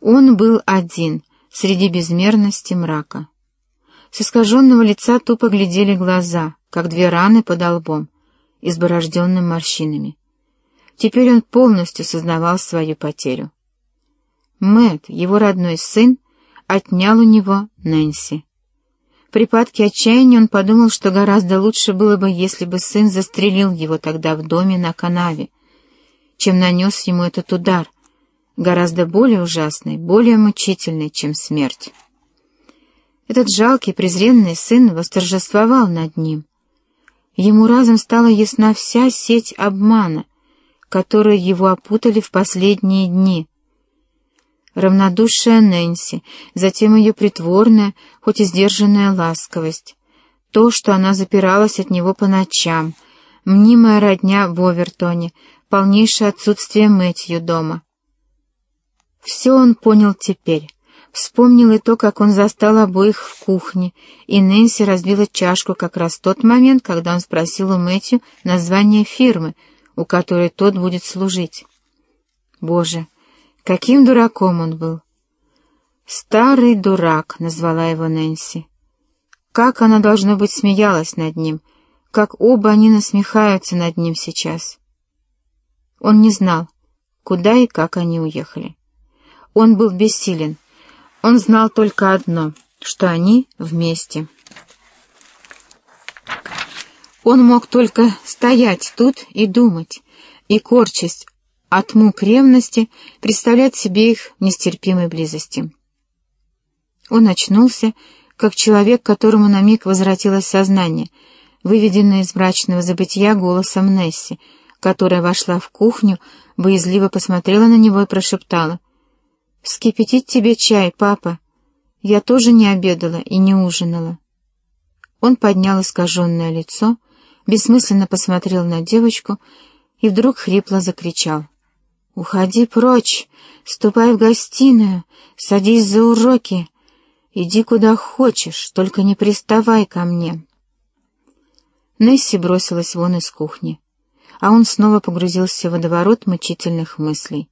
Он был один среди безмерности мрака. С искаженного лица тупо глядели глаза, как две раны под лбом, изборожденным морщинами. Теперь он полностью сознавал свою потерю. Мэт, его родной сын, отнял у него Нэнси. В припадке отчаяния он подумал, что гораздо лучше было бы, если бы сын застрелил его тогда в доме на канаве, чем нанес ему этот удар, гораздо более ужасный, более мучительный, чем смерть. Этот жалкий, презренный сын восторжествовал над ним. Ему разом стала ясна вся сеть обмана, которую его опутали в последние дни — равнодушие Нэнси, затем ее притворная, хоть и сдержанная ласковость, то, что она запиралась от него по ночам, мнимая родня в Овертоне, полнейшее отсутствие Мэтью дома. Все он понял теперь. Вспомнил и то, как он застал обоих в кухне, и Нэнси разбила чашку как раз в тот момент, когда он спросил у Мэтью название фирмы, у которой тот будет служить. Боже! Каким дураком он был! «Старый дурак», — назвала его Нэнси. Как она, должно быть, смеялась над ним, как оба они насмехаются над ним сейчас. Он не знал, куда и как они уехали. Он был бессилен. Он знал только одно, что они вместе. Он мог только стоять тут и думать, и корчась от мук ревности представлять себе их нестерпимой близости. Он очнулся, как человек, которому на миг возвратилось сознание, выведенное из мрачного забытия голосом Несси, которая вошла в кухню, боязливо посмотрела на него и прошептала. «Вскипятить тебе чай, папа. Я тоже не обедала и не ужинала». Он поднял искаженное лицо, бессмысленно посмотрел на девочку и вдруг хрипло закричал. «Уходи прочь, ступай в гостиную, садись за уроки, иди куда хочешь, только не приставай ко мне». Несси бросилась вон из кухни, а он снова погрузился в водоворот мучительных мыслей.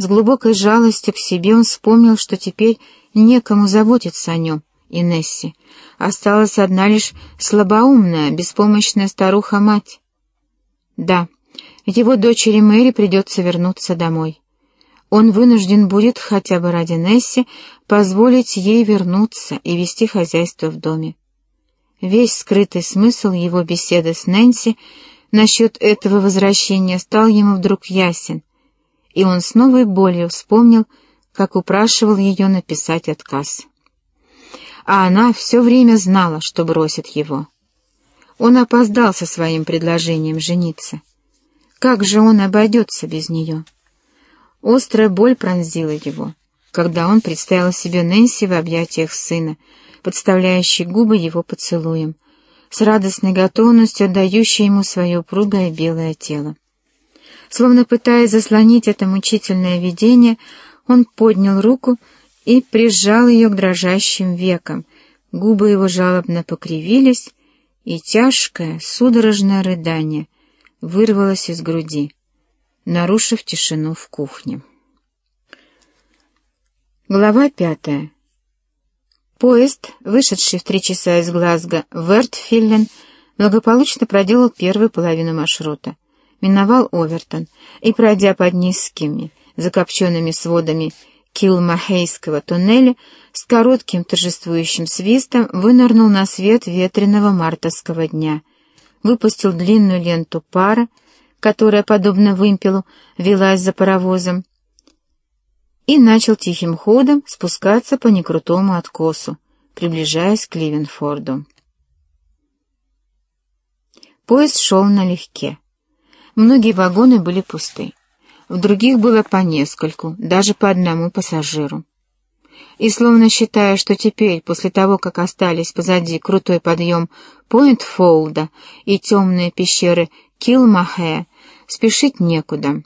С глубокой жалостью к себе он вспомнил, что теперь некому заботиться о нем и Несси. Осталась одна лишь слабоумная, беспомощная старуха-мать. Да, его дочери Мэри придется вернуться домой. Он вынужден будет, хотя бы ради Несси, позволить ей вернуться и вести хозяйство в доме. Весь скрытый смысл его беседы с Нэнси насчет этого возвращения стал ему вдруг ясен, и он с новой болью вспомнил, как упрашивал ее написать отказ. А она все время знала, что бросит его. Он опоздал со своим предложением жениться. Как же он обойдется без нее? Острая боль пронзила его, когда он представил себе Нэнси в объятиях сына, подставляющей губы его поцелуем, с радостной готовностью отдающей ему свое упругое белое тело. Словно пытаясь заслонить это мучительное видение, он поднял руку и прижал ее к дрожащим векам, губы его жалобно покривились, и тяжкое, судорожное рыдание — вырвалось из груди, нарушив тишину в кухне. Глава пятая. Поезд, вышедший в три часа из Глазго в Эртфиллен, благополучно проделал первую половину маршрута, миновал Овертон и, пройдя под низкими, закопченными сводами Килмахейского туннеля, с коротким торжествующим свистом вынырнул на свет ветреного мартовского дня — выпустил длинную ленту пара, которая, подобно вымпелу, велась за паровозом, и начал тихим ходом спускаться по некрутому откосу, приближаясь к Ливенфорду. Поезд шел налегке. Многие вагоны были пусты. В других было по нескольку, даже по одному пассажиру и, словно считая, что теперь, после того, как остались позади крутой подъем Пойнт-Фолда и темные пещеры Килмахе, спешить некуда.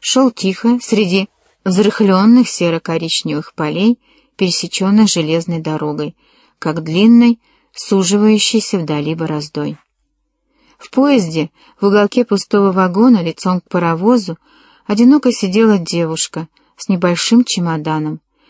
Шел тихо среди взрыхленных серо-коричневых полей, пересеченных железной дорогой, как длинной, суживающейся вдали бороздой. В поезде, в уголке пустого вагона, лицом к паровозу, одиноко сидела девушка с небольшим чемоданом,